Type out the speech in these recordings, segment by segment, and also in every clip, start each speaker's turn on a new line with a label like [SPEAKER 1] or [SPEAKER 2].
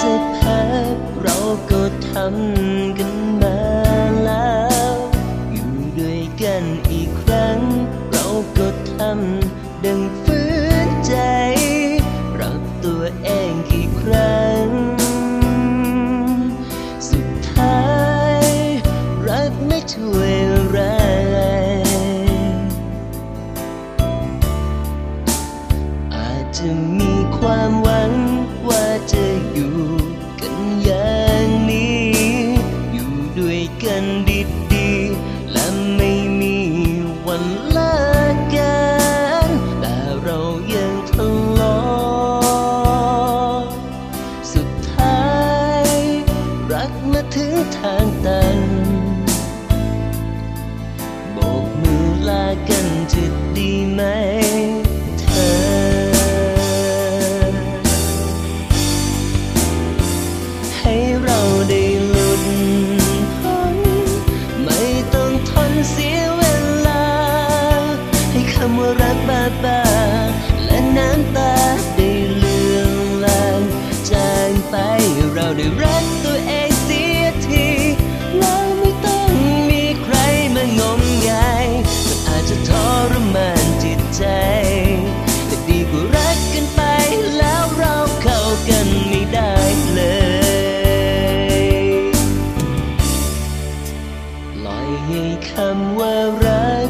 [SPEAKER 1] สักพักเราก็ทำกันมาแล้ว อยู่ด้วยกันอีกครั้ง เราก็ทำดังฝืนใจ รักตัวเองกี่ครั้ง สุดท้าย รักไม่ช่วยอะไรอาจจะมีความ กันดีๆ และไม่มีวันเลิกกัน แต่เรายังทะเลาะสุดท้าย รักมาถึงทางตันโบกมือลากันจะดีไหม รักบาบาและน้ำตาได้เลือนลางจางไปเราได้รักตัวเองเสียทีแล้วไม่ต้องมีใครมางมงายมันอาจจะทรมานจิตใจ แต่ดีกว่ารักกันไปแล้วเราเข้ากันไม่ได้เลยปล่อยให้คำว่ารัก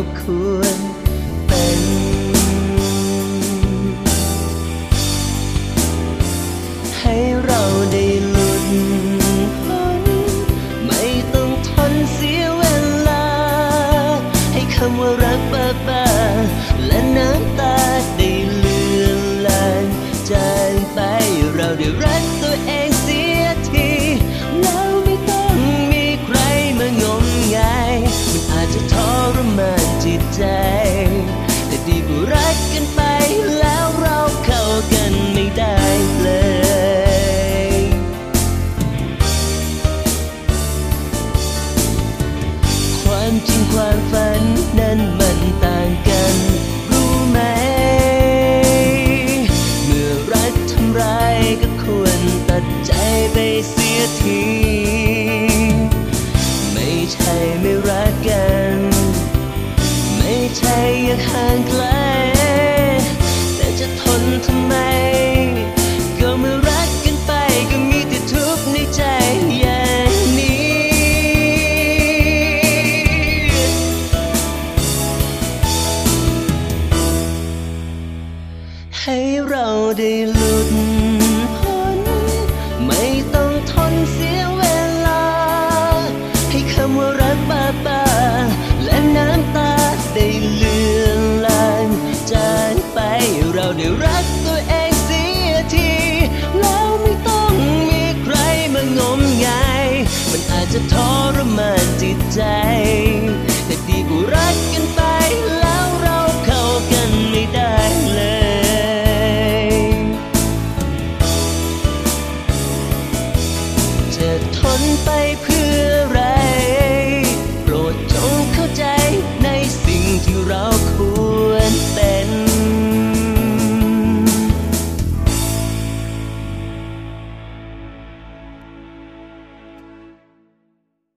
[SPEAKER 1] ที่ ไปเพ